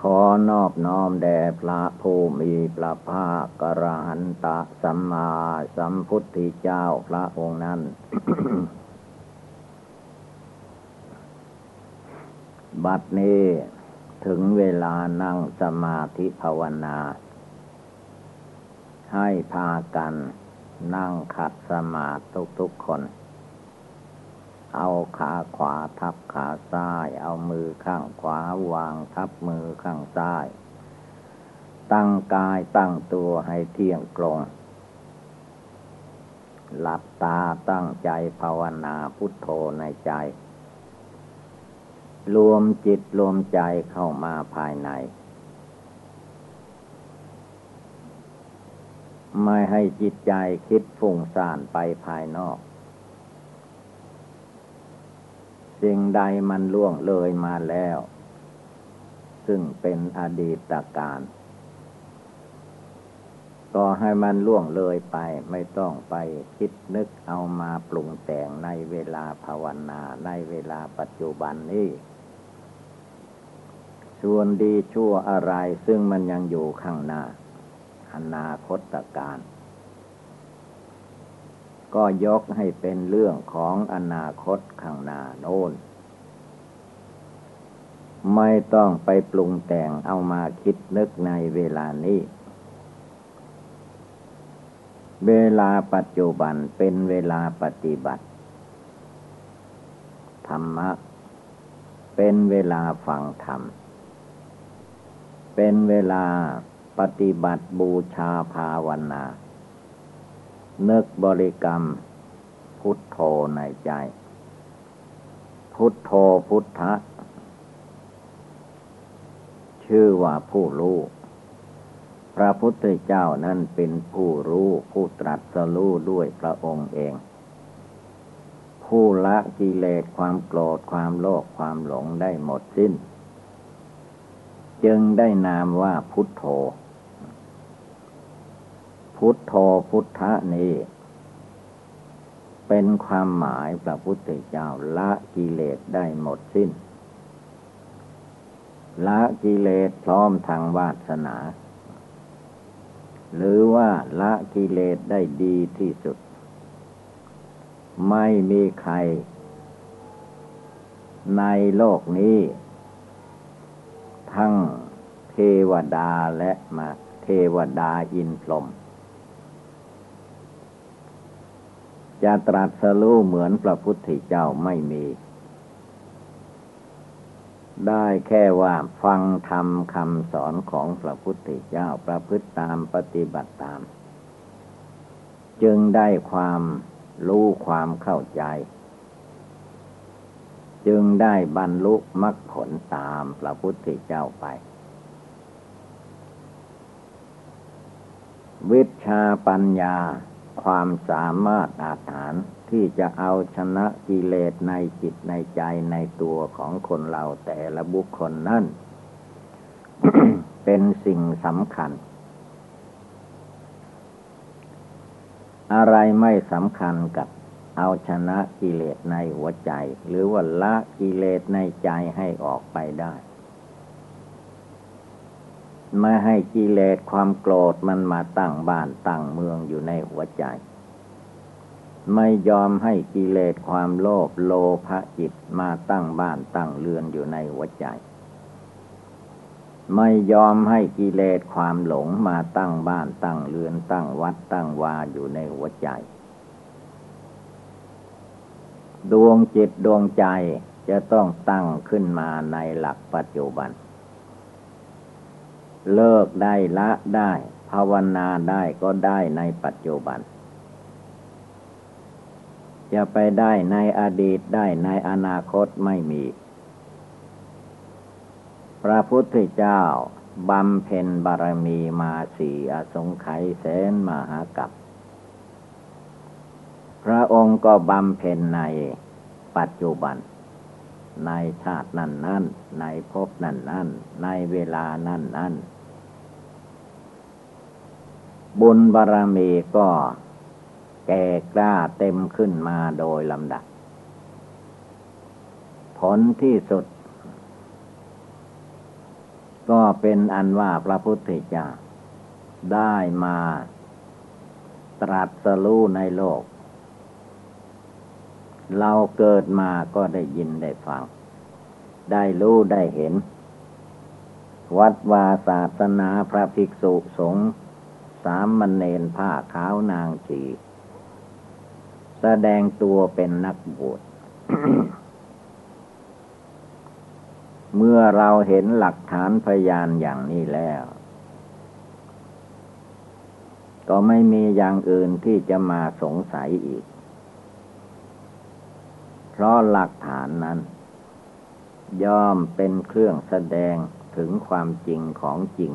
ขอนอบน้อมแด่พระผู้มีพระภาคกระหันตะสัมมาสัมพุทธเจ้าพระองค์นั้น บัดนี้ถึงเวลานั่งสมาธิภาวนา ให้พากันนั่งขัดสมาธิทุกๆคน เอาขาขวาทับขาซ้าย เอามือข้างขวาวางทับมือข้างซ้าย ตั้งกายตั้งตัวให้เที่ยงตรงหลับตาตั้งใจภาวนาพุทโธในใจ รวมจิตรวมใจเข้ามาภายใน ไม่ให้จิตใจคิดฟุ้งซ่านไปภายนอก สิ่งใดมันล่วงเลยมาแล้ว ซึ่งเป็นอดีตการก็ให้มันล่วงเลยไปไม่ต้องไปคิดนึกเอามาปรุงแต่งในเวลาภาวนาในเวลาปัจจุบันนี้ส่วนดีชั่วอะไรซึ่งมันยังอยู่ข้างหน้า อนาคตการ ก็ยกให้เป็นเรื่องของอนาคตข้างหน้าโน้น ไม่ต้องไปปรุงแต่งเอามาคิดนึกในเวลานี้ เวลาปัจจุบันเป็นเวลาปฏิบัติ ธรรมะ เป็นเวลาฟังธรรม เป็นเวลาปฏิบัติบูชาภาวนา นึกบริกรรม พุทโธในใจ พุทโธพุทธะ ชื่อว่าผู้รู้พระพุทธเจ้านั้นเป็นผู้รู้ผู้ตรัสรู้ด้วยพระองค์เอง ผู้ละกิเลสความโกรธความโลภความหลงได้หมดสิ้น จึงได้นามว่าพุทโธ พุทโธพุทธะนี้ เป็นความหมายพระพุทธเจ้าละกิเลสได้หมดสิ้น ละกิเลสพร้อมทางวาสนา หรือว่าละกิเลสได้ดีที่สุด ไม่มีใคร ในโลกนี้ ทั้งเทวดาและมาเทวดาอินพรหม จะตรัสรู้เหมือนพระพุทธเจ้าไม่มี ได้แค่ว่าฟังธรรมคำสอนของพระพุทธเจ้าประพฤติตามปฏิบัติตาม จึงได้ความรู้ความเข้าใจ จึงได้บรรลุมรรคผลตามพระพุทธเจ้าไปวิชาปัญญา ความสามารถอาถรรพ์ที่จะเอาชนะกิเลสในจิตในใจในตัวของคนเราแต่ละบุคคลนั่น เป็นสิ่งสำคัญ อะไรไม่สำคัญกับเอาชนะกิเลสในหัวใจ หรือว่าละกิเลสในใจให้ออกไปได้ ไม่ให้กิเลสความโกรธมันมาตั้งบ้านตั้งเมืองอยู่ในหัวใจ ไม่ยอมให้กิเลสความโลภโลภะจิตมาตั้งบ้านตั้งเรือนอยู่ในหัวใจ ไม่ยอมให้กิเลสความหลงมาตั้งบ้านตั้งเรือนตั้งวัดตั้งวาอยู่ในหัวใจ ดวงจิตดวงใจจะต้องตั้งขึ้นมาในหลักปัจจุบัน เลิกได้ละได้ ภาวนาได้ก็ได้ในปัจจุบัน จะไปได้ในอดีตได้ในอนาคตไม่มี พระพุทธเจ้าบำเพ็ญบารมีมาสีอสงไขยแสนมหากับระองค์ก็บำเพ็ญในปัจจุบัน ในชาตินั้นนั้นในภพนั้นนั้นในเวลานั้นนั้น บุญบารรมีก็แก่กล้าเต็มขึ้นมาโดยลำดับ ผลที่สุด ก็เป็นอันว่าพระพุทธเจ้าได้มาตรัสรู้ในโลก เราเกิดมาก็ได้ยินได้ฟัง ได้รู้ได้เห็น วัดวาศาสนาพระภิกษุสงฆ์ สามมเณรผ้าขาวนางจีแสดงตัวเป็นนักบวช เมื่อเราเห็นหลักฐานพยานอย่างนี้แล้ว ก็ไม่มีอย่างอื่นที่จะมาสงสัยอีก เพราะหลักฐานนั้น ย่อมเป็นเครื่องแสดงถึงความจริงของจริง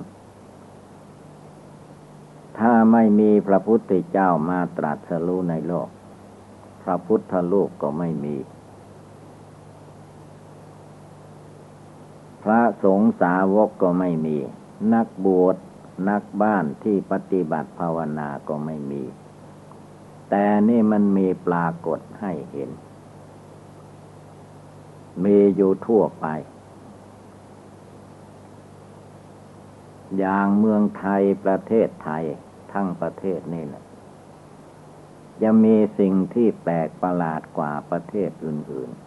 ถ้าไม่มีพระพุทธเจ้ามาตรัสรู้ในโลก พระพุทธลูกก็ไม่มี พระสงฆ์สาวกก็ไม่มี นักบวชนักบ้านที่ปฏิบัติภาวนาก็ไม่มี แต่นี่มันมีปรากฏให้เห็น มีอยู่ทั่วไป อย่างเมืองไทยประเทศไทยทั้งประเทศนี่แหละจะมีสิ่งที่แปลกประหลาดกว่าประเทศอื่น ๆ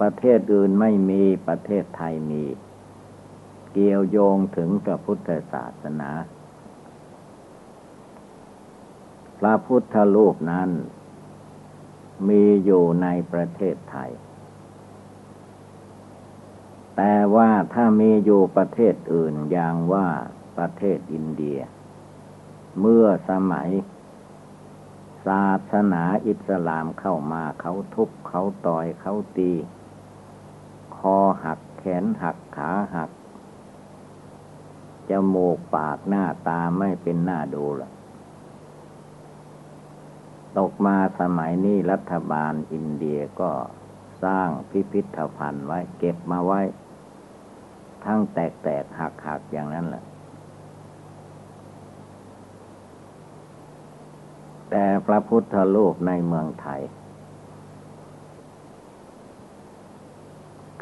ประเทศอื่นไม่มีประเทศไทยมี เกี่ยวโยงถึงพระพุทธศาสนา พระพุทธรูปนั้น มีอยู่ในประเทศไทย แต่ว่าถ้ามีอยู่ประเทศอื่นอย่างว่าประเทศอินเดีย เมื่อสมัย ศาสนาอิสลามเข้ามาเขาทุบเขาต่อยเขาตี คอหักแขนหักขาหักจมูกปากหน้าตาไม่เป็นหน้าดูละตกมาสมัยนี้รัฐบาลอินเดียก็สร้างพิพิธภัณฑ์ไว้ เก็บมาไว้ ทั้งแตกแตกหักหักอย่างนั้นแหละแต่พระพุทธโลกในเมืองไทย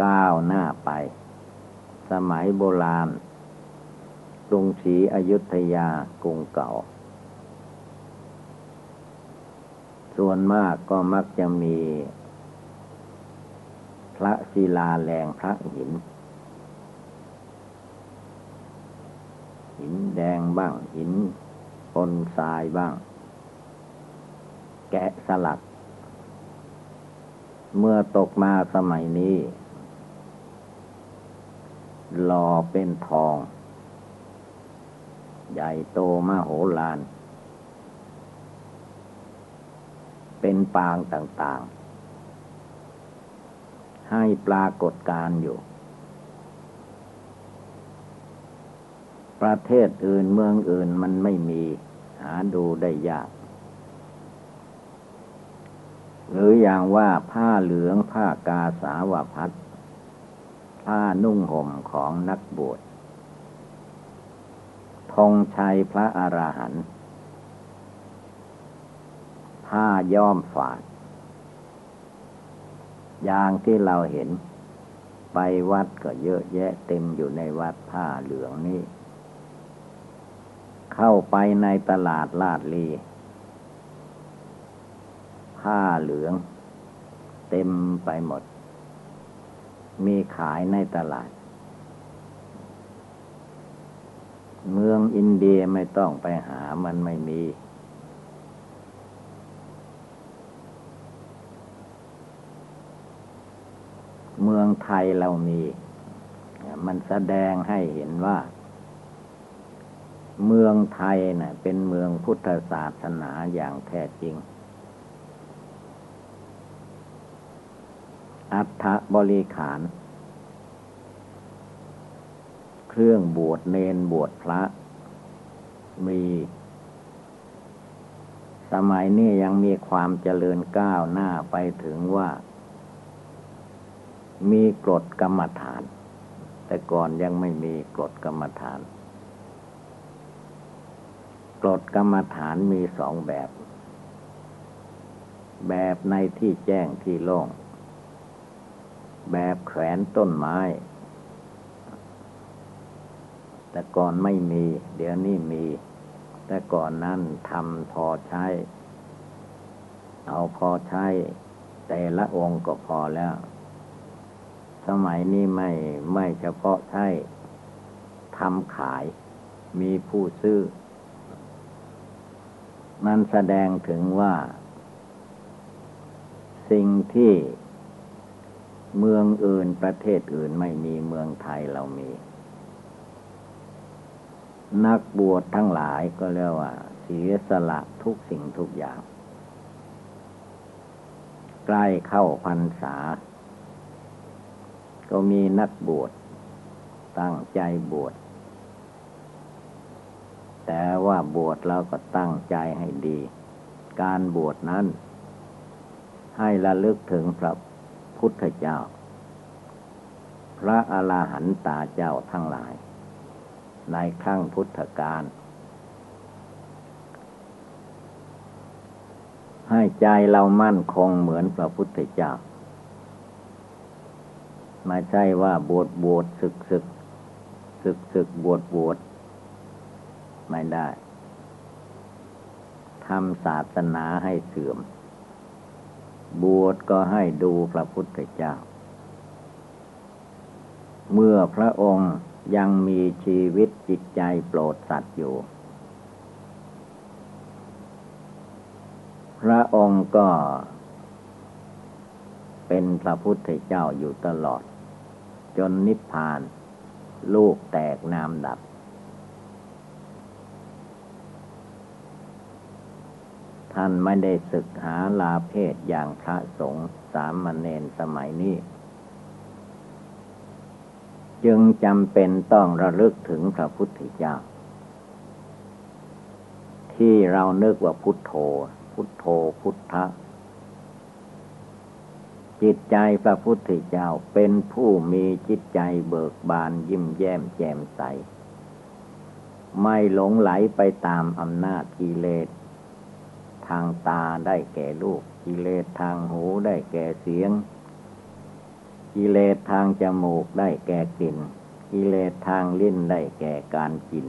ก้าวหน้าไป สมัยโบราณกรุงศรีอยุธยากรุงเก่า ส่วนมากก็มักจะมี พระศิลาแรงพระหิน หินแดงบ้าง หินปนทรายบ้าง แกะสลัก เมื่อตกมาสมัยนี้หล่อเป็นทอง ใหญ่โตมโหฬารเป็นปางต่างๆ ให้ปรากฏการอยู่ ประเทศอื่นเมืองอื่นมันไม่มี หาดูได้ยาก หรืออย่างว่าผ้าเหลืองผ้ากาสาวพัดผ้านุ่งห่มของนักบวชธงชัยพระอรหันต์ผ้าย้อมฝาด อย่างที่เราเห็นไปวัดก็เยอะแยะเต็มอยู่ในวัดผ้าเหลืองนี่ เข้าไปในตลาดลาดลีผ้าเหลือง เต็มไปหมด มีขายในตลาด เมืองอินเดียไม่ต้องไปหามันไม่มี เมืองไทยเรามี มันแสดงให้เห็นว่า เมืองไทยนะ่ะ เป็นเมืองพุทธศาสนาอย่างแท้จริง อัฐบริขาร เครื่องบวชเนนบวชพระ มี สมัยนี้ยังมีความเจริญก้าวหน้าไปถึงว่า มีกรดกรรมฐาน แต่ก่อนยังไม่มีกรดกรรมฐาน กรดกรรมฐานมีสองแบบ แบบในที่แจ้งที่โล่ง แบบแขวนต้นไม้ แต่ก่อนไม่มี เดี๋ยวนี้มี แต่ก่อนนั้นทำพอใช้ เอาพอใช้ แต่ละองค์ก็พอแล้ว สมัยนี้ไม่ไม่เฉพาะใช้ทำขาย มีผู้ซื้อ นั่นแสดงถึงว่า สิ่งที่เมืองอื่นประเทศอื่นไม่มีเมืองไทยเรามี นักบวชทั้งหลายก็เรียกว่า เสียสละทุกสิ่งทุกอย่าง ใกล้เข้าพรรษา ก็มีนักบวชตั้งใจบวช แต่ว่าบวชเราก็ตั้งใจให้ดี การบวชนั้น ให้ระลึกถึงพระพุทธเจ้า พระอาลาหันตาเจ้าทั้งหลาย ในครั้งพุทธกาลให้ใจเรามั่นคงเหมือนพระพุทธเจ้าไม่ใช่ว่าบวชบวชศึกศึกศึกศึกบวชบวช ไม่ได้ทำศาสนาให้เสื่อม บวชก็ให้ดูพระพุทธเจ้า เมื่อพระองค์ยังมีชีวิตจิตใจโปรดสัตว์อยู่ พระองค์ก็เป็นพระพุทธเจ้าอยู่ตลอด จนนิพพาน ลูกแตกนามดับ ท่านไม่ได้ศึกหาลาเพศอย่างพระสงฆ์สามเณรสมัยนี้ จึงจำเป็นต้องระลึกถึงพระพุทธเจ้า ที่เรานึกว่าพุทโธ พุทโธพุทธะจิตใจพระพุทธเจ้าเป็นผู้มีจิตใจเบิกบานยิ้มแย้มแจ่มใส ไม่หลงไหลไปตามอำนาจกิเลส ทางตาได้แก่รูปกิเลสทางหูได้แก่เสียง กิเลสทางจมูกได้แก่กลิ่น กิเลสทางลิ้นได้แก่การกิน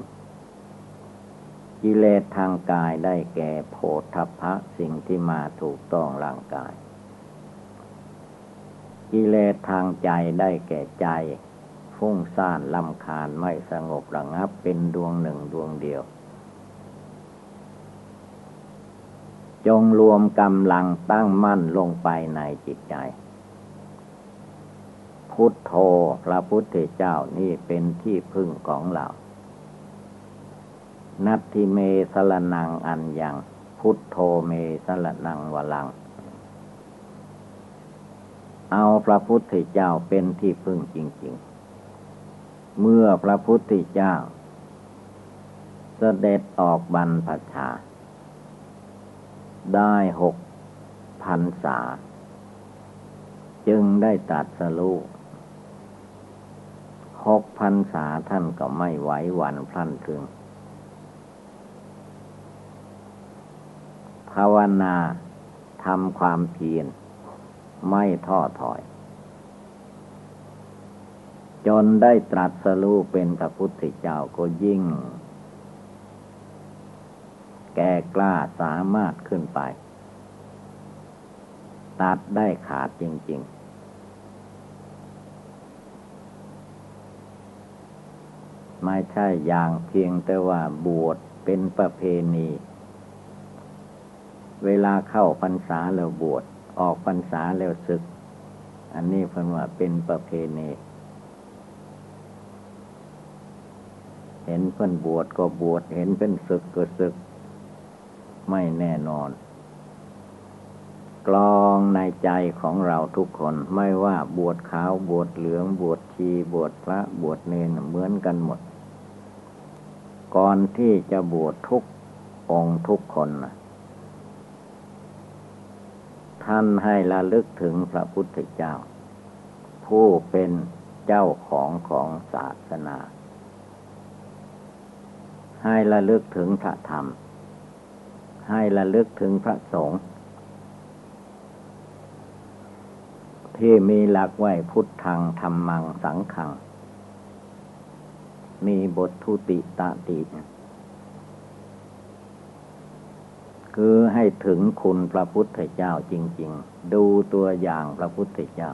กิเลสทางกายได้แก่โผฏฐะสิ่งที่มาถูกต้องร่างกาย กิเลสทางใจได้แก่ใจ ฟุ้งซ่านลำคาญไม่สงบระงับเป็นดวงหนึ่งดวงเดียว จงรวมกำลังตั้งมั่นลงไปในจิตใจ พุทโธพระพุทธเจ้านี่เป็นที่พึ่งของเรา นัตทิเมสลนังอันยัง พุทโธเมสลนังวลัง เอาพระพุทธเจ้าเป็นที่พึ่งจริง ๆ เมื่อพระพุทธเจ้าเสด็จออกบรรพชา ได้หกพันษา จึงได้ตัดสลูหกพันษาท่านก็ไม่ไหวหวันพลันถึง ภาวนาทำความเพียรไม่ท้อถอย จนได้ตรัสรู้เป็นพระพุทธเจ้าก็ยิ่ง แก่กล้าสามารถขึ้นไป ตัดได้ขาดจริง ๆ ไม่ใช่อย่างเพียงแต่ว่าบวชเป็นประเพณี เวลาเข้าพรรษาแล้วบวชออกพรรษาแล้วศึก อันนี้เพิ่นว่าเป็นประเพณีเห็นเพิ่นบวชก็บวช เห็นเป็นศึกก็ศึก ไม่แน่นอน กลองในใจของเราทุกคนไม่ว่าบวชขาวบวชเหลืองบวชชีบวชพระบวชเนนเหมือนกันหมด ก่อนที่จะบวชทุกองทุกคนท่านให้ระลึกถึงพระพุทธเจ้า ผู้เป็นเจ้าของของศาสนา ให้ระลึกถึงพระธรรม ให้ระลึกถึงพระสงฆ์ที่มีหลักไว้พุทธังธรรมังสังขัง มีบททุติตาติ คือให้ถึงคุณพระพุทธเจ้าจริง ๆ ดูตัวอย่างพระพุทธเจ้า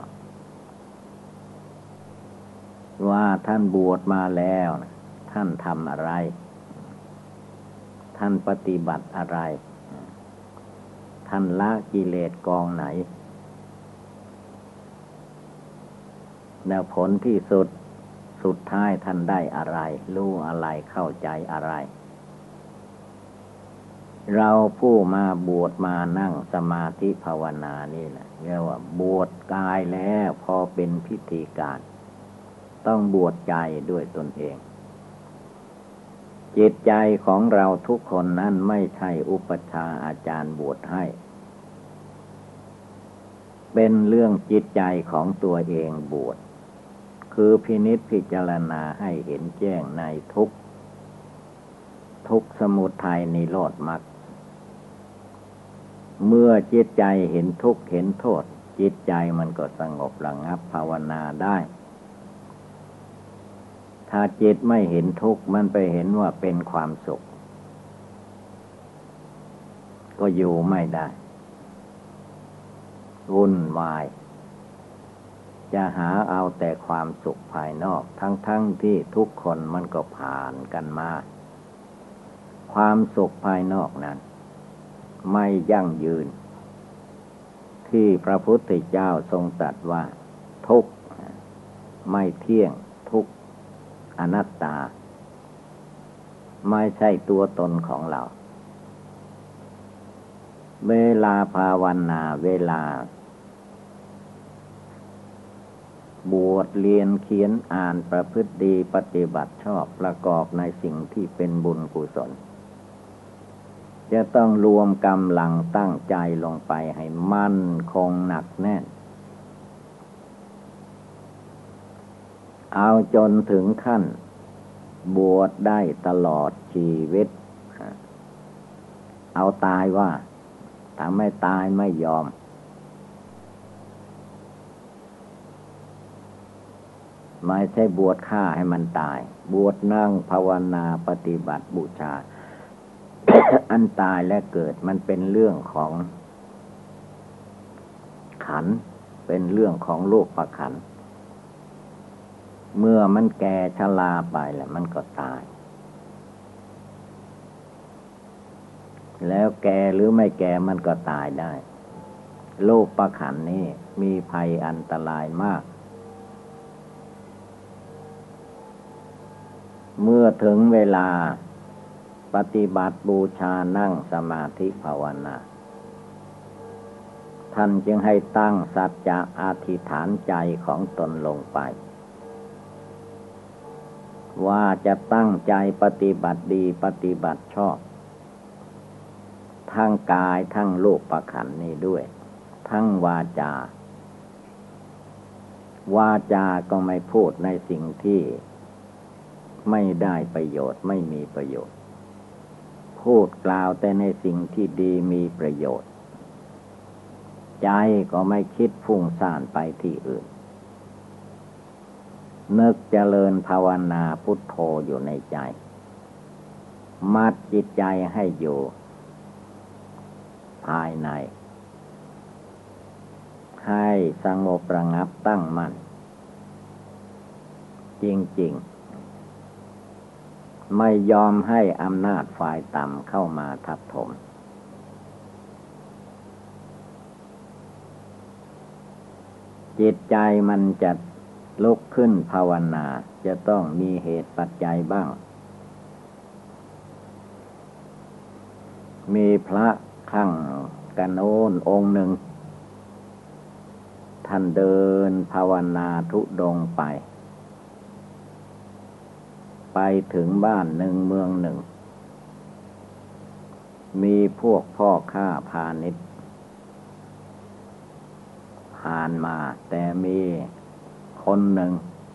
ว่าท่านบวชมาแล้ว ท่านทำอะไร ท่านปฏิบัติอะไร ท่านละกิเลสกองไหน แล้วผลที่สุดสุดท้ายท่านได้อะไร รู้อะไรเข้าใจอะไร เราผู้มาบวชมานั่งสมาธิภาวนานี่แหละเรียกว่า บวชกายแล้วพอเป็นพิธีการ ต้องบวชใจด้วยตนเอง จิตใจของเราทุกคนนั้นไม่ใช่อุปชาอาจารย์บวชให้ เป็นเรื่องจิตใจของตัวเองบวชคือพินิษพิจารณาให้เห็นแจ้งในทุกทุกสมุทัยนิโรธมรรคเมื่อจิตใจเห็นทุกข์เห็นโทษ จิตใจมันก็สงบระงับภาวนาได้ ถ้าจิตไม่เห็นทุกข์มันไปเห็นว่าเป็นความสุข ก็อยู่ไม่ได้ วุ่นวาย จะหาเอาแต่ความสุขภายนอก ทั้งๆทที่ทุกคนมันก็ผ่านกันมา ความสุขภายนอกนั้น ไม่ยั่งยืน ที่พระพุทธเจ้าทรงตรัสว่า ทุกไม่เที่ยง อนัตตา ไม่ใช่ตัวตนของเรา เวลาภาวนาเวลา บวชเรียนเขียนอ่านประพฤติดีปฏิบัติชอบประกอบในสิ่งที่เป็นบุญกุศลจะต้องรวมกำลังตั้งใจลงไปให้มั่นคงหนักแน่น เอาจนถึงขั้น บวชได้ตลอดชีวิต เอาตายว่าถ้าไม่ตายไม่ยอม ไม่ใช่บวชฆ่าให้มันตาย บวชนั่งภาวนาปฏิบัติบูชา อันตายและเกิดมันเป็นเรื่องของขัน เป็นเรื่องของโลกประขัน เมื่อมันแก่ชราไปแล้วมันก็ตาย แล้วแก่หรือไม่แก่มันก็ตายได้ โลกประขันนี้มีภัยอันตรายมาก เมื่อถึงเวลาปฏิบัติบูชานั่งสมาธิภาวนาท่านจึงให้ตั้งสัจจะอธิษฐานใจของตนลงไป ว่าจะตั้งใจปฏิบัติดีปฏิบัติชอบ ทั้งกายทั้งโลกประขันนี้ด้วย ทั้งวาจา วาจาก็ไม่พูดในสิ่งที่ไม่ได้ประโยชน์ไม่มีประโยชน์ พูดกล่าวแต่ในสิ่งที่ดีมีประโยชน์ ใจก็ไม่คิดฟุ้งซ่านไปที่อื่น นึกเจริญภาวนาพุทโธอยู่ในใจ มัดจิตใจให้อยู่ ภายใน ให้สงบระงับตั้งมัน่น จริง ๆ ไม่ยอมให้อำนาจฝ่ายต่ำเข้ามาทับถมจิตใจมันจะ ลุกขึ้นภาวนาจะต้องมีเหตุปัจจัยบ้าง มีพระขังกันโอนองค์หนึ่ง ท่านเดินภาวนาทุดงไป ไปถึงบ้านหนึ่งเมืองหนึ่ง มีพวกพ่อข้าพาณิชย์ผ่านมาแต่มี คนหนึ่ง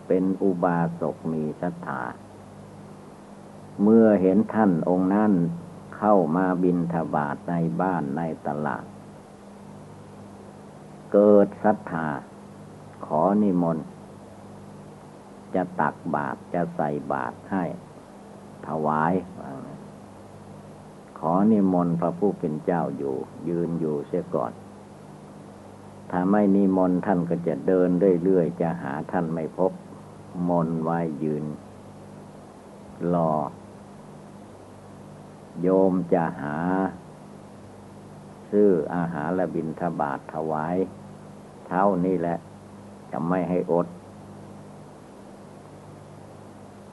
เป็นอุบาสกมีศรัทธา เมื่อเห็นท่านองค์นั้นเข้ามาบินทบาทในบ้านในตลาด เกิดศรัทธา ขอนิมนต์ จะตักบาตรจะใส่บาตรให้ ถวาย ขอนิมนต์พระผู้เป็นเจ้าอยู่ ยืนอยู่เสียก่อน ถ้าไม่นิมนต์ท่านก็จะเดินเรื่อยๆจะหาท่านไม่พบ มนไว้ยืน รอ โยมจะหา ซื้ออาหารและบินทบาทถวาย เท่านี้แหละ จะไม่ให้อด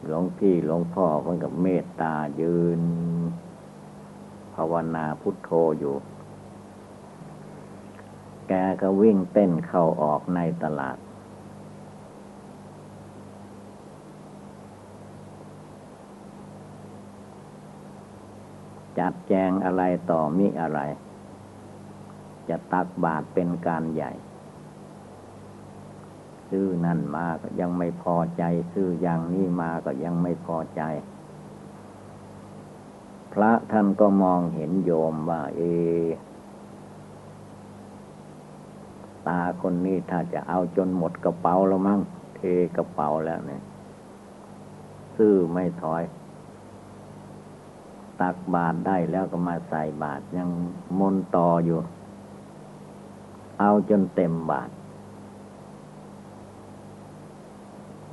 หลวงพี่หลวงพ่อเพิ่งกับเมตตายืน ภาวนาพุทโธอยู่ แกก็วิ่งเต้นเข้าออกในตลาด จัดแจงอะไรต่อมิอะไร จะตักบาตรเป็นการใหญ่ซื้อนั่นมาก็ยังไม่พอใจซื้ออย่างนี้มาก็ยังไม่พอใจ พระท่านก็มองเห็นโยมว่า เอ ตาคนนี้ถ้าจะเอาจนหมดกระเป๋าแล้วมั้งเทกระเป๋าแล้วเนี่ยซื้อไม่ถอย ตักบาทได้แล้วก็มาใส่บาทยังมนต่ออยู่ เอาจนเต็มบาท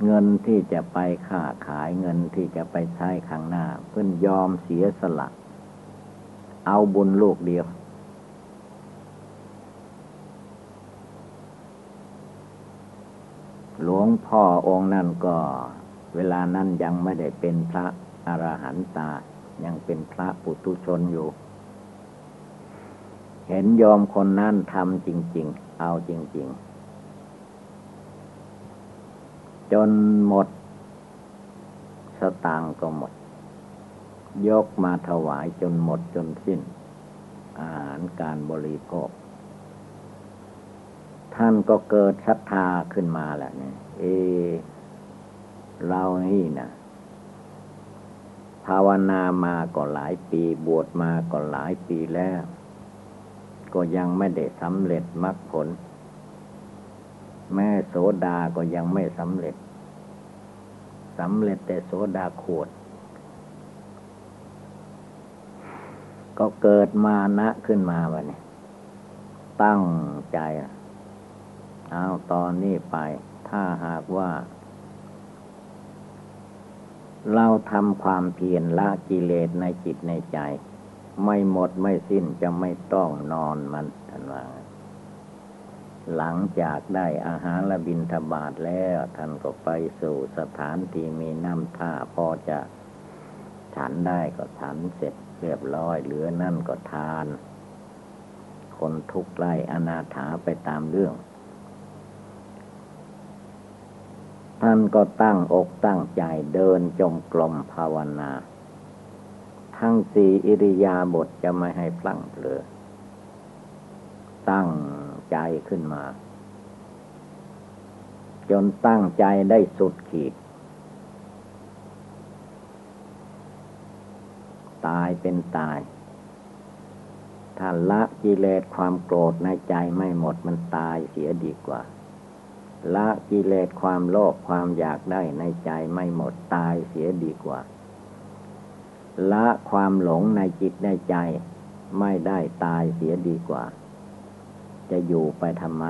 เงินที่จะไปค้าขายเงินที่จะไปใช้ข้างหน้า เพื่อนยอมเสียสละ เอาบุญลูกเดียว หลวงพ่อองค์นั่นก็ เวลานั้นยังไม่ได้เป็นพระอรหันตา ยังเป็นพระปุถุชนอยู่ เห็นยอมคนนั้นทำจริง ๆ เอาจริง ๆ จนหมด สตางค์ก็หมด ยกมาถวายจนหมดจนสิ้น อาหารการบริโภค ท่านก็เกิดศรัทธาขึ้นมาแหละเนี่ยเอ เรานี่นะภาวนามาก็หลายปีบวชมาก็หลายปีแล้ว ก็ยังไม่ได้สำเร็จมรรคผล แม่โสดาก็ยังไม่สำเร็จสำเร็จแต่โสดาขวด ก็เกิดมานะขึ้นมาวันนี้ตั้งใจ เอาตอนนี้ไป ถ้าหากว่า เราทำความเพียรละกิเลสในจิตในใจ ไม่หมดไม่สิ้นจะไม่ต้องนอนมันท่านว่าหลังจากได้อาหารและบินทบาทแล้วท่านก็ไปสู่สถานที่มีน้ำท่าพอจะฉันได้ก็ฉันเสร็จเรียบร้อยเหลือนั่นก็ทาน คนทุกข์ไร้อนาถาไปตามเรื่อง ท่านก็ตั้งอกตั้งใจเดินจงกรมภาวนา ทั้งสี่อิริยาบถจะไม่ให้พลั้งเผลอตั้งใจขึ้นมา จนตั้งใจได้สุดขีด ตายเป็นตายถ้าละกิเลสความโกรธในใจไม่หมดมันตายเสียดีกว่า ละกิเลสความโลภความอยากได้ในใจไม่หมดตายเสียดีกว่า ละความหลงในจิตในใจ ไม่ได้ตายเสียดีกว่า จะอยู่ไปทำไม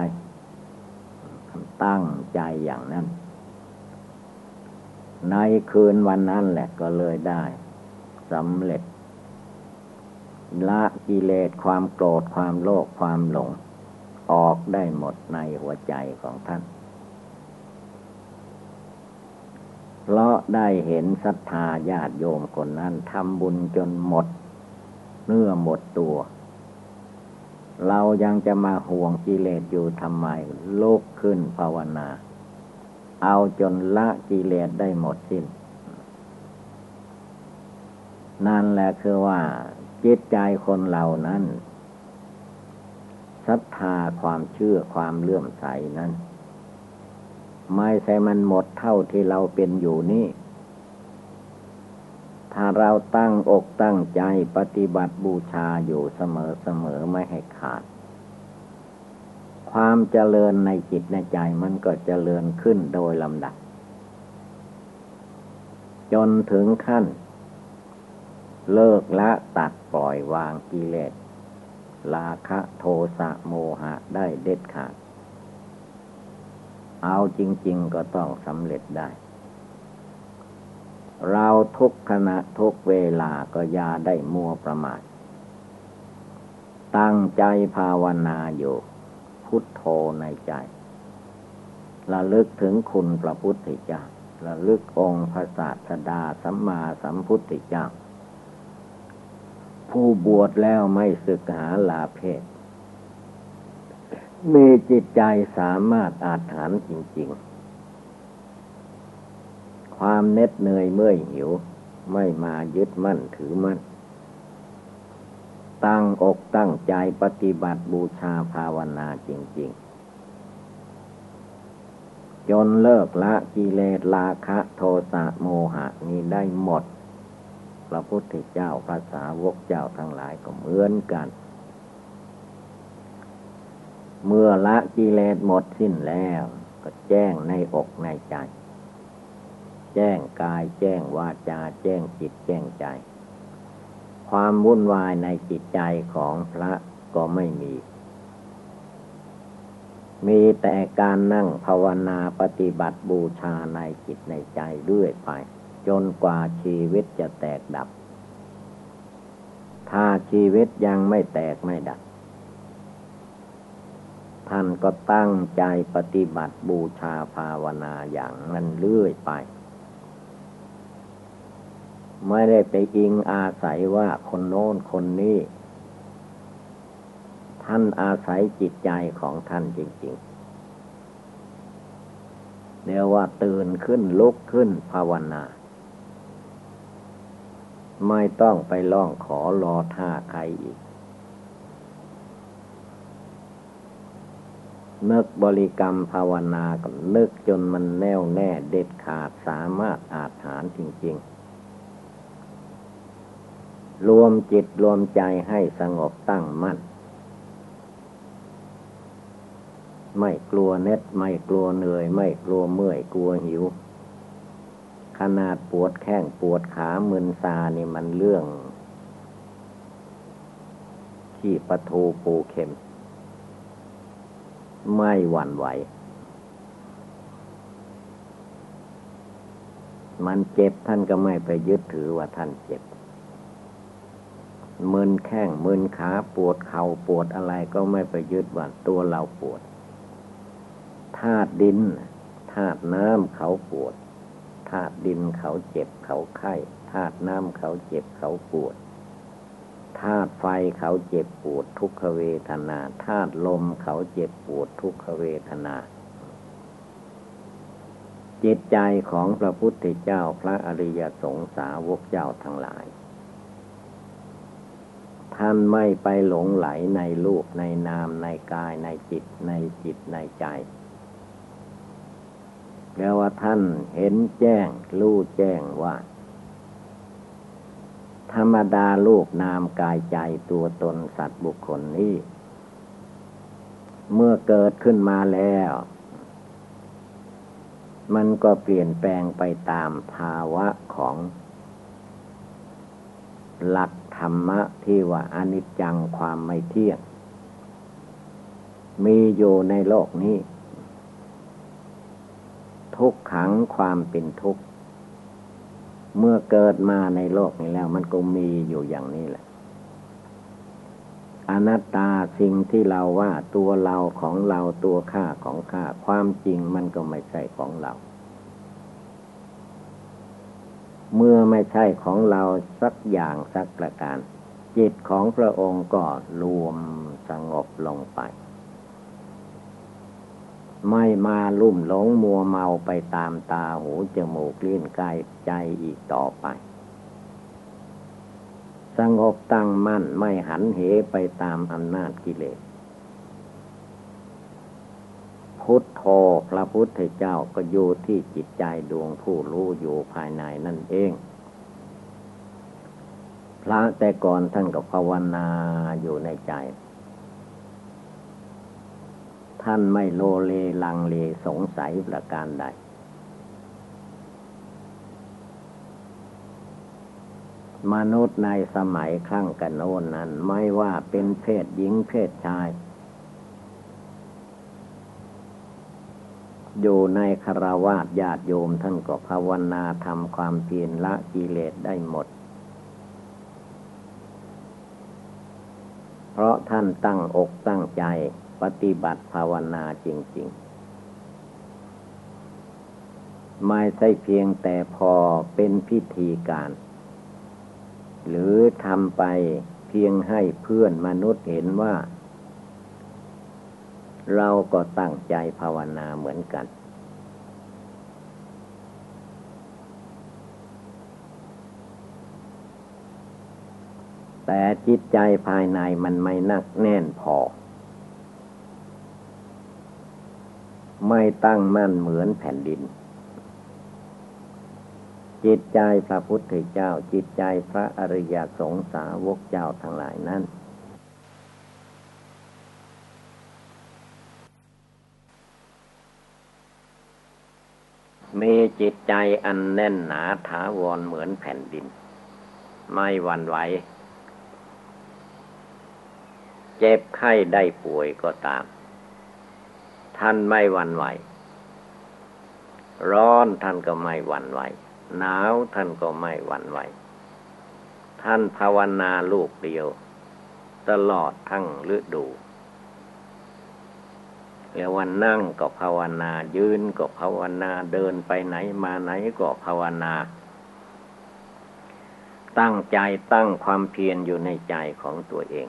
ตั้งใจอย่างนั้น ในคืนวันนั้นแหละก็เลยได้สำเร็จ ละกิเลสความโกรธความโลภความหลงออกได้หมดในหัวใจของท่าน เพราะได้เห็นศรัทธาญาติโยมคนนั้นทำบุญจนหมด เนื้อหมดตัว เรายังจะมาห่วงกิเลสอยู่ทำไมโลกขึ้นภาวนา เอาจนละกิเลสได้หมดสิ้น นั่นแหละคือว่า จิตใจคนเหล่านั้นศรัทธาความเชื่อความเลื่อมใสนั้น ไม่ใช่มันหมดเท่าที่เราเป็นอยู่นี่ ถ้าเราตั้งอกตั้งใจปฏิบัติบูชาอยู่เสมอเสมอไม่ให้ขาด ความเจริญในจิตในใจมันก็เจริญขึ้นโดยลำดับ จนถึงขั้น เลิกละตัดปล่อยวางกิเลสราคะโทสะโมหะได้เด็ดขาด เอาจริง ๆ ก็ต้องสำเร็จได้ เราทุกขณะทุกเวลาก็ย่าได้มัวประมาท ตั้งใจภาวนาอยู่ พุทโธในใจระลึกถึงคุณพระพุทธเจ้าระลึกองค์พระศาสดาสัมมาสัมพุทธเจ้า ผู้บวชแล้วไม่ศึกหาลาเพศ มีจิตใจสามารถอาถรรพ์จริง ๆ ความเน็ดเหนื่อยเมื่อยหิว ไม่มายึดมั่นถือมั่น ตั้งอกตั้งใจปฏิบัติบูชาภาวนาจริง ๆ จนเลิกละกิเลสราคะโทสะโมหะนี้ได้หมด พระพุทธเจ้าภาษาวกเจ้าทั้งหลายก็เหมือนกัน เมื่อละกิเลสหมดสิ้นแล้ว ก็แจ้งในอกในใจ แจ้งกายแจ้งวาจา แจ้งจิตแจ้งใจ ความวุ่นวายในจิตใจของพระก็ไม่มี มีแต่การนั่งภาวนาปฏิบัติบูชาในจิตในใจเรื่อยไป จนกว่าชีวิตจะแตกดับ ถ้าชีวิตยังไม่แตกไม่ดับ ท่านก็ตั้งใจปฏิบัติบูชาภาวนาอย่างนั้นเรื่อยไป ไม่ได้ไปอิงอาศัยว่าคนโน้นคนนี้ ท่านอาศัยจิตใจของท่านจริงๆเรียกว่าตื่นขึ้นลุกขึ้นภาวนา ไม่ต้องไปล่องขอรอท่าใครอีก นึกบริกรรมภาวนากับนึกจนมันแน่วแน่เด็ดขาดสามารถอาจฐานจริง ๆ รวมจิตรวมใจให้สงบตั้งมั่น ไม่กลัวเน็ดไม่กลัวเหนื่อย ไม่กลัวเมื่อยกลัวหิว ขนาดปวดแข้งปวดขามึนซานี่มันเรื่องขี้ปะทูปูเข็ม ไม่หวั่นไหว มันเจ็บท่านก็ไม่ไปยึดถือว่าท่านเจ็บมึนแข้งมึนขาปวดเข่าปวดอะไรก็ไม่ไปยึดว่าตัวเราปวดธาตุดินธาตุน้ำเขาปวดธาตุดินเขาเจ็บเขาไข้ธาตุน้ำเขาเจ็บเขาปวด ธาตุไฟเขาเจ็บปวดทุกขเวทนาธาตุลมเขาเจ็บปวดทุกขเวทนา จิตใจของพระพุทธเจ้าพระอริยสงสาวกเจ้าทั้งหลาย ท่านไม่ไปหลงไหลในรูปในนามในกายในจิตในจิตในใจแปลว่าท่านเห็นแจ้งรู้แจ้งว่า ธรรมดาลูกนามกายใจตัวตนสัตว์บุคคลนี้ เมื่อเกิดขึ้นมาแล้ว มันก็เปลี่ยนแปลงไปตามภาวะของ หลักธรรมะที่ว่าอนิจจังความไม่เที่ยง มีอยู่ในโลกนี้ ทุกขังความเป็นทุกข์ เมื่อเกิดมาในโลกนี้แล้ว มันก็มีอยู่อย่างนี้แหละ อนัตตาสิ่งที่เราว่าตัวเราของเราตัวข้าของข้าความจริงมันก็ไม่ใช่ของเรา เมื่อไม่ใช่ของเราสักอย่างสักประการ จิตของพระองค์ก็รวมสงบลงไป ไม่มาลุ่มหลงมัวเมาไปตามตาหูจมูกลิ้นกายใจอีกต่อไป สงบตั้งมั่นไม่หันเหไปตามอำนาจกิเลส พุทโธพระพุทธเจ้าก็อยู่ที่จิตใจดวงผู้รู้อยู่ภายในนั่นเอง พระแต่ก่อนท่านก็ภาวนาอยู่ในใจ ท่านไม่โลเลลังเลสงสัยประการใด มนุษย์ในสมัยครั้งกันโน้นนั้น ไม่ว่าเป็นเพศหญิงเพศชาย อยู่ในคารวาสญาติโยมท่านก็ภาวนาทำความเพียรละกิเลสได้หมดเพราะท่านตั้งอกตั้งใจ ปฏิบัติภาวนาจริง ๆ ไม่ใช่เพียงแต่พอเป็นพิธีการ หรือทำไปเพียงให้เพื่อนมนุษย์เห็นว่า เราก็ตั้งใจภาวนาเหมือนกันแต่จิตใจภายในมันไม่นักแน่นพอ ไม่ตั้งมั่นเหมือนแผ่นดิน จิตใจพระพุทธเจ้าจิตใจพระอริยสงสาวกเจ้าทั้งหลายนั้นมีจิตใจอันแน่นหนาถาวรเหมือนแผ่นดิน ไม่หวั่นไหวเจ็บไข้ได้ป่วยก็ตาม ท่านไม่หวั่นไหว ร้อนท่านก็ไม่หวั่นไหว หนาวท่านก็ไม่หวั่นไหว ท่านภาวนาลูกเดียว ตลอดทั้งฤดูแล้ววันนั่งก็ภาวนา ยืนก็ภาวนาเดินไปไหนมาไหนก็ภาวนา ตั้งใจตั้งความเพียรอยู่ในใจของตัวเอง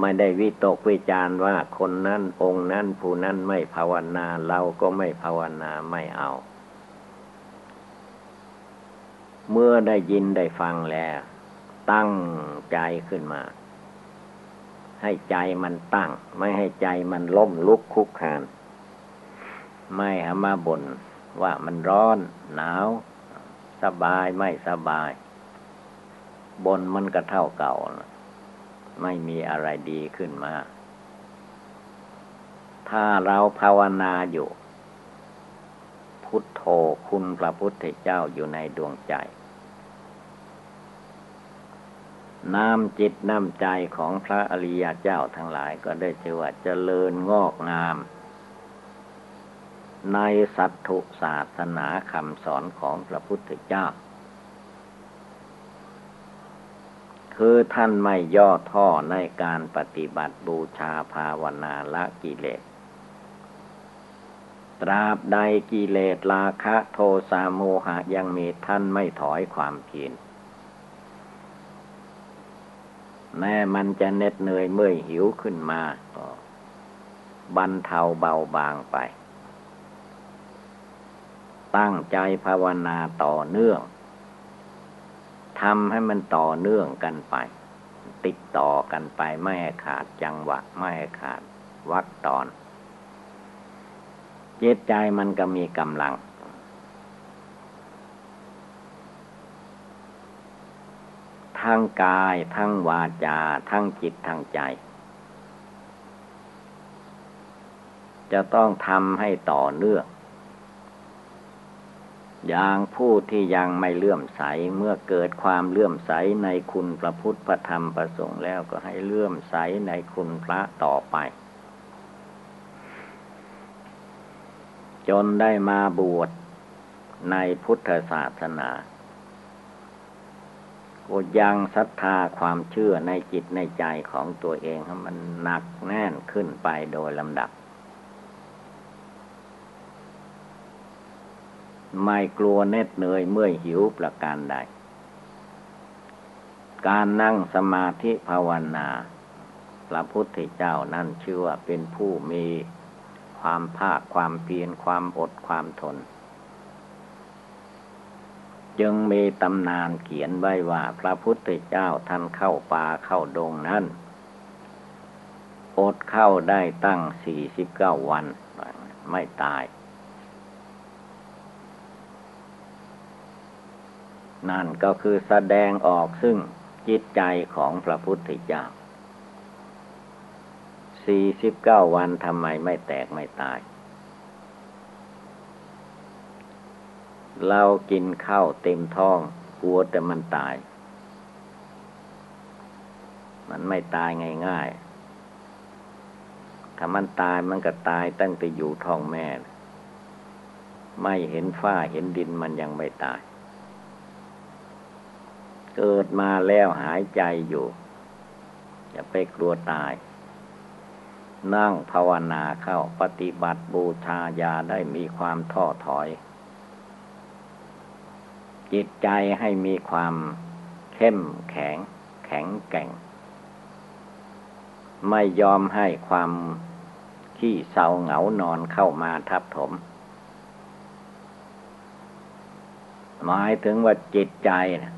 ไม่ได้วิตกวิจารว่าคนนั้นองค์นั้นผู้นั้นไม่ภาวนาเราก็ไม่ภาวนาไม่เอา เมื่อได้ยินได้ฟังแล้ว ตั้งใจขึ้นมา ให้ใจมันตั้ง ไม่ให้ใจมันล้มลุกคุกคาน ไม่หามาบ่นว่ามันร้อนหนาว สบายไม่สบายบนมันก็เท่าเก่านะ ไม่มีอะไรดีขึ้นมา ถ้าเราภาวนาอยู่ พุทโธคุณพระพุทธเจ้าอยู่ในดวงใจน้ำจิตน้ำใจของพระอริยเจ้าทั้งหลายก็ได้ชื่อว่าเจริญงอกงาม ในสัตถุศาสนาคำสอนของพระพุทธเจ้า คือท่านไม่ย่อท่อในการปฏิบัติบูชาภาวนาละกิเลส ตราบใดกิเลสราคะโทสะโมหะยังมีท่านไม่ถอยความเพียรแม้มันจะเหน็ดเหนื่อยเมื่อยหิวขึ้นมาก็บรรเทาเบาบางไป ตั้งใจภาวนาต่อเนื่อง ทำให้มันต่อเนื่องกันไป ติดต่อกันไปไม่ให้ขาดจังหวะ ไม่ให้ขาดวักตอนจิตใจมันก็มีกำลัง ทั้งกาย ทั้งวาจา ทั้งจิต ทั้งใจ จะต้องทำให้ต่อเนื่อง อย่างผู้ที่ยังไม่เลื่อมใสเมื่อเกิดความเลื่อมใสในคุณพระพุทธพระธรรมพระสงฆ์แล้วก็ให้เลื่อมใสในคุณพระต่อไป จนได้มาบวชในพุทธศาสนาก็ยังศรัทธาความเชื่อในจิตในใจของตัวเองให้มันหนักแน่นขึ้นไปโดยลำดับ ไม่กลัวเน็ดเหนื่อยเมื่อยหิวประการใด การนั่งสมาธิภาวนาพระพุทธเจ้านั่นชื่อว่าเป็นผู้มีความภาคความเพียรความอดความทน จึงมีตำนานเขียนไว้ว่าพระพุทธเจ้าท่านเข้าป่าเข้าดงนั้นอดเข้าได้ตั้งสี่สิบเก้าวัน ไม่ตาย นั่นก็คือแสดงออกซึ่งจิตใจของพระพุทธเจ้าสี่สิบเก้าวันทำไมไม่แตกไม่ตาย เรากินข้าวเต็มท้อง กลัวแต่มันตาย มันไม่ตายง่ายๆ ถ้ามันตายมันก็ตายตั้งแต่อยู่ท้องแม่ ไม่เห็นฝ้าเห็นดินมันยังไม่ตาย เกิดมาแล้วหายใจอยู่ อย่าไปกลัวตาย นั่งภาวนาเข้าปฏิบัติบูชายาได้มีความท้อถอย จิตใจให้มีความเข้มแข็ง แข็งแกร่ง ไม่ยอมให้ความขี้เศร้าเหงานอนเข้ามาทับถมหมายถึงว่าจิตใจนะ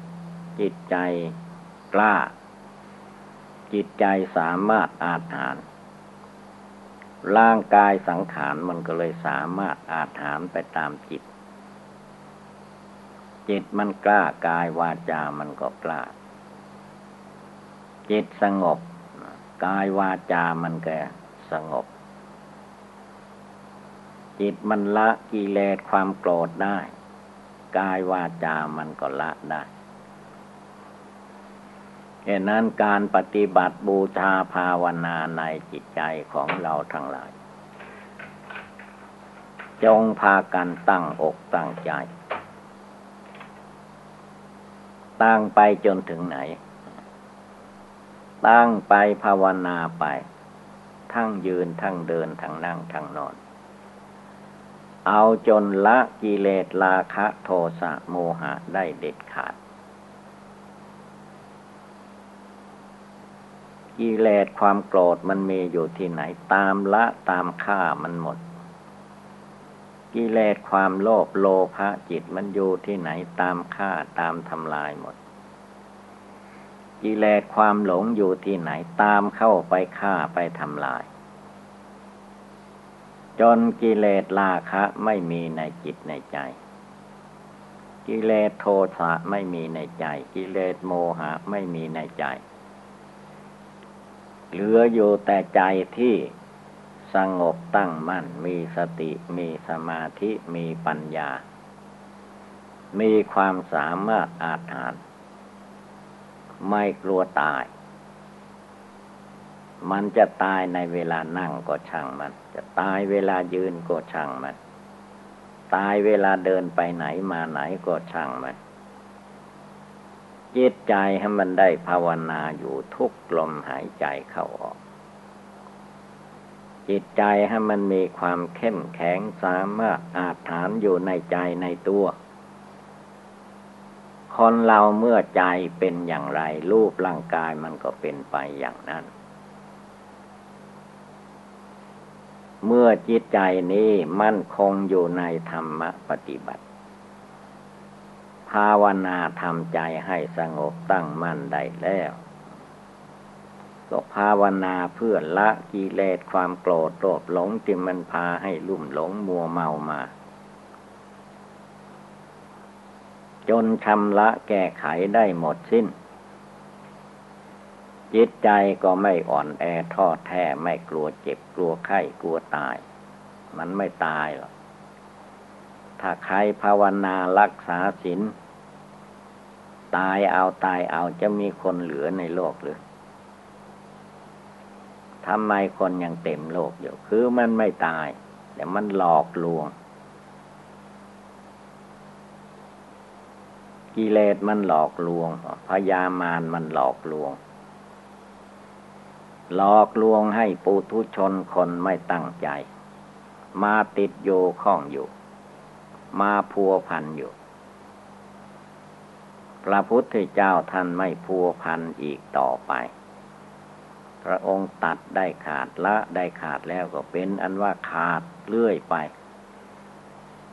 จิตใจกล้า จิตใจสามารถอาถานร่างกายสังขารมันก็เลยสามารถอาถานไปตามจิต จิตมันกล้ากายวาจามันก็กล้า จิตสงบ กายวาจามันก็สงบ จิตมันละกิเลสความโกรธได้ กายวาจามันก็ละได้ เหตุนั้นการปฏิบัติบูชาภาวนาในจิตใจของเราทั้งหลาย จงพากันตั้งอกตั้งใจ ตั้งไปจนถึงไหน ตั้งไปภาวนาไป ทั้งยืนทั้งเดินทั้งนั่งทั้งนอน เอาจนละกิเลสราคะโทสะโมหะได้เด็ดขาด กิเลสความโกรธมันมีอยู่ที่ไหน ตามละตามฆ่ามันหมด กิเลสความโลภโลภะจิตมันอยู่ที่ไหนตามฆ่าตามทำลายหมด กิเลสความหลงอยู่ที่ไหนตามเข้าไปฆ่าไปทำลาย จนกิเลสราคะไม่มีในจิตในใจกิเลสโทสะไม่มีในใจ กิเลสโมหะไม่มีในใจ เหลืออยู่แต่ใจที่สงบตั้งมั่น มีสติมีสมาธิมีปัญญา มีความสามารถอาถานไม่กลัวตาย มันจะตายในเวลานั่งก็ช่างมัน จะตายเวลายืนก็ช่างมัน ตายเวลาเดินไปไหนมาไหนก็ช่างมัน จิตใจให้มันได้ภาวนาอยู่ทุกลมหายใจเข้าออก จิตใจให้มันมีความเข้มแข็งสามารถอาถานอยู่ในใจในตัว คนเราเมื่อใจเป็นอย่างไร รูปร่างกายมันก็เป็นไปอย่างนั้นเมื่อจิตใจนี้มั่นคงอยู่ในธรรมปฏิบัติาวนาทำใจให้สงบตั้งมั่นได้แล้วก็ภาวนาเพื่อละกิเลสความโกรธโลภหลงที่มันพาให้ลุ่มหลงมัวเมามา จนชำระแก้ไขได้หมดสิ้น จิตใจก็ไม่อ่อนแอทอแท้ไม่กลัวเจ็บกลัวไข้กลัวตาย มันไม่ตายหรอกถ้าใครภาวนารักษาศีล ตายเอาตายเอาจะมีคนเหลือในโลกหรือทำไมคนยังเต็มโลกอยู่ คือมันไม่ตาย แต่มันหลอกลวง กิเลสมันหลอกลวง พยามารมันหลอกลวง หลอกลวงให้ปุถุชนคนไม่ตั้งใจ มาติดโยข้องอยู่ มาพัวพันอยู่ พระพุทธเจ้าท่านไม่พัวพันอีกต่อไป พระองค์ตัดได้ขาดละได้ขาดแล้วก็เป็นอันว่าขาดเลื่อยไป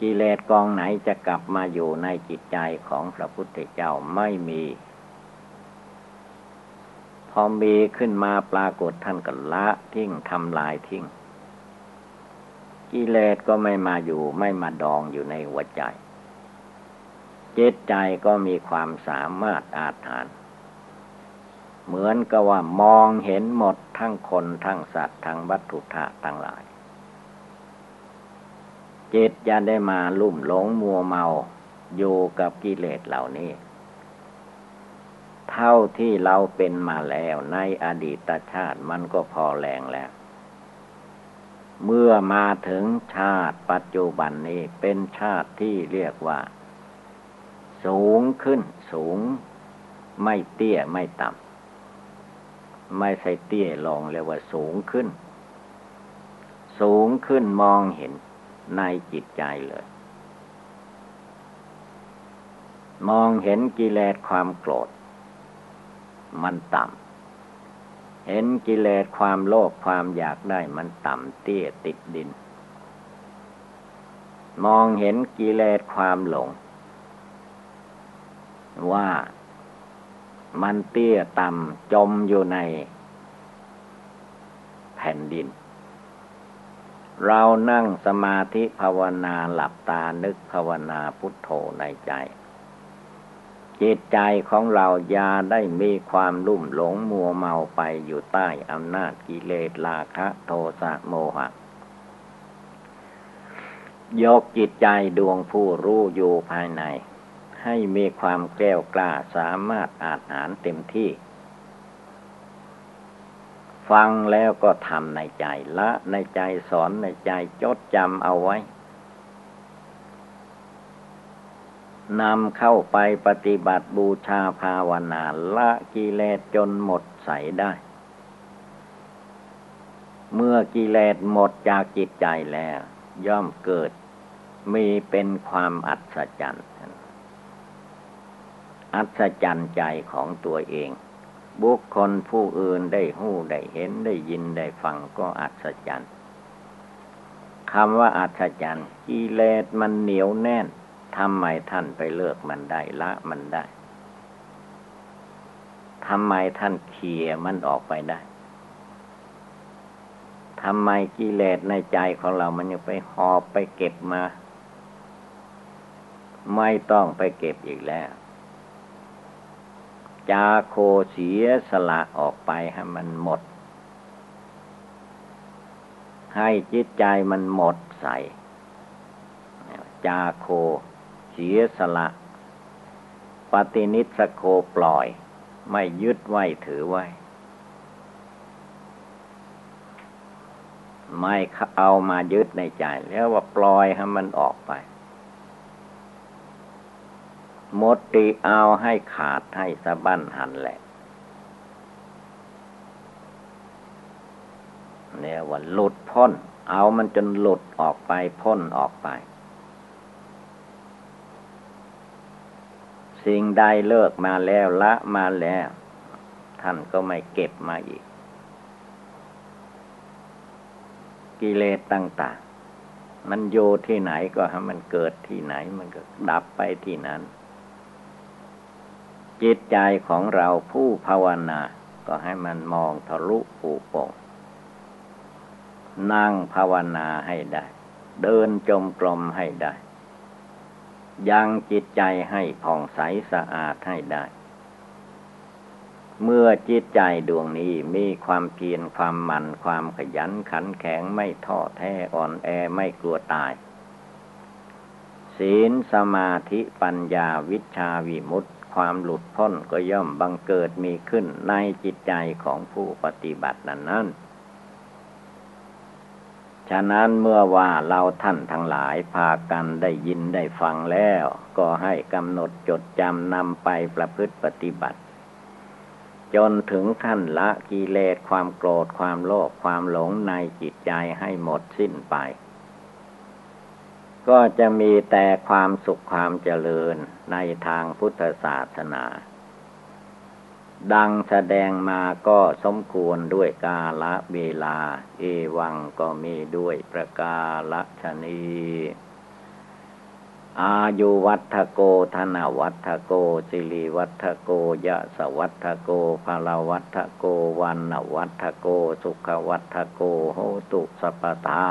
กิเลสกองไหนจะกลับมาอยู่ในจิตใจของพระพุทธเจ้าไม่มีพพอมีขึ้นมาปรากฏท่านก็ละทิ้งทำลายทิ้ง กิเลสก็ไม่มาอยู่ไม่มาดองอยู่ในหัวใจ จิตใจก็มีความสามารถอาถรรพ์เหมือนกับว่ามองเห็นหมดทั้งคนทั้งสัตว์ทั้งวัตถุธาตุทั้งหลาย จิตจะได้มาลุ่มหลงมัวเมาอยู่กับกิเลสเหล่านี้ เท่าที่เราเป็นมาแล้วในอดีตชาติมันก็พอแรงแล้ว เมื่อมาถึงชาติปัจจุบันนี้เป็นชาติที่เรียกว่า สูงขึ้น สูง ไม่เตี้ยไม่ต่ำไม่ใช่เตี้ยลองเรียว่าสูงขึ้น สูงขึ้นมองเห็นในจิตใจเลย มองเห็นกิเลสความโกรธ มันต่ำเห็นกิเลสความโลภความอยากได้มันต่ำเตี้ยติดดิน มองเห็นกิเลสความหลง ว่ามันเตี้ยต่ำจมอยู่ในแผ่นดิน เรานั่งสมาธิภาวนาหลับตานึกภาวนาพุทโธในใจ จิตใจของเรายาได้มีความลุ่มหลงมัวเมาไปอยู่ใต้อำนาจกิเลสราคะโทสะโมหะยกจิตใจดวงผู้รู้อยู่ภายใน ให้มีความแก้วกล้าสามารถอาจหารเต็มที่ ฟังแล้วก็ทำในใจละในใจสอนในใจจดจำเอาไว้นำเข้าไปปฏิบัติบูชาภาวนาละกิเลสจนหมดใสได้ เมื่อกิเลสหมดจากจิตใจแล้ว ย่อมเกิดมีเป็นความอัศจรรย์ อัศจรรย์ใจของตัวเอง บุคคลผู้อื่นได้หู้ได้เห็นได้ยินได้ฟังก็อัศจรรย์คำว่าอัศจรรย์กิเลสมันเหนียวแน่นทำไมท่านไปเลิกมันได้ละมันได้ทำไมท่านเขี่ยมันออกไปได้ทำไมกิเลสในใจของเรามันยังไปหอบไปเก็บมา ไม่ต้องไปเก็บอีกแล้ว จาโคเสียสละออกไปให้มันหมด ให้จิตใจมันหมดใส จาโคเสียสละปฏินิสโคปล่อย ไม่ยึดไว้ถือไว้ ไม่เอามายึดในใจ แล้วว่าปล่อยให้มันออกไป มดตีเอาให้ขาดให้สะบั้นหันแหละเนี่ยว่าหลุดพ้น เอามันจนหลุดออกไปพ้นออกไป สิ่งใดเลิกมาแล้วละมาแล้ว ท่านก็ไม่เก็บมาอีก กิเลสต่าง ๆ มันโยที่ไหนก็ให้มันเกิดที่ไหนมันก็ดับไปที่นั้น จิตใจของเราผู้ภาวนา ก็ให้มันมองทะลุปูโป่งนั่งภาวนาให้ได้ เดินจมกลมให้ได้ ยังจิตใจให้ผ่องใสสะอาดให้ได้ เมื่อจิตใจดวงนี้มีความเพียรความหมั่นความขยันขันแข็งไม่ท้อแท้อ่อนแอไม่กลัวตาย ศีลสมาธิปัญญาวิชาวิมุตติ ความหลุดพ้นก็ย่อมบังเกิดมีขึ้นในจิตใจของผู้ปฏิบัตินั้นนั้นฉะนั้นเมื่อว่าเราท่านทั้งหลายพากันได้ยินได้ฟังแล้ว ก็ให้กำหนดจดจำนำไปประพฤติปฏิบัติ จนถึงขั้นละกิเลสความโกรธความโลภความหลงในจิตใจให้หมดสิ้นไป ก็จะมีแต่ความสุขความเจริญในทางพุทธศาสนา ดังแสดงมาก็สมควรด้วยกาละเวลา เอวังก็มีด้วยประกาละชนีอายุวัฏโกธนวัฏโก สิริวัฏโกยะสวัฏโกภาลวัฏโกวันวัฏโก สุขวัฏโกโหตุสปตา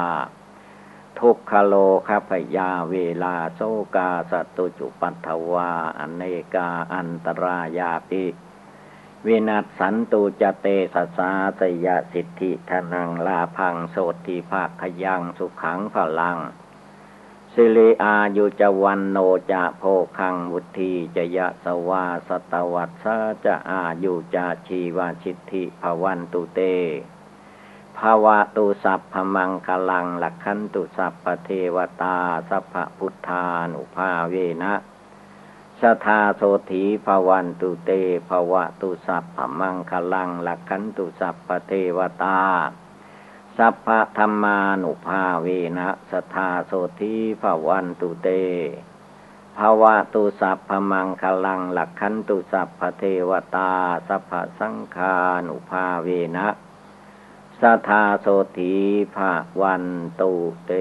ทุกขโลคพยาเวลาโซกาสตุจุปัตถวาอเนกาอันตรายาปิวินัสสันตุจเตสสาสยสิทธิธนังลาพังโสติภาคขยังสุขังพลังสิริอายุจวันโนจะโพคังวุธีจยะสวาสตวัตสะจะอายุจะชีวาชิตธิภวันตุเต ภาวะตุสัพพมังคลังหลักขันตุสัพพเทวตา สัพพพุทธานุภาเวนะสทาโสถีภวันตุเตภวะตุสัพพมังคลังหลักขันตุสัพพเทวตา สัพพธรรมานุภาเวนะสทาโสธีภวันตุเตภาวะตุสัพพมังคลังหลักขันตุสัพพเทวตา สัพพสังฆานุภาเวนะ สทาโสธีภาวันตุเต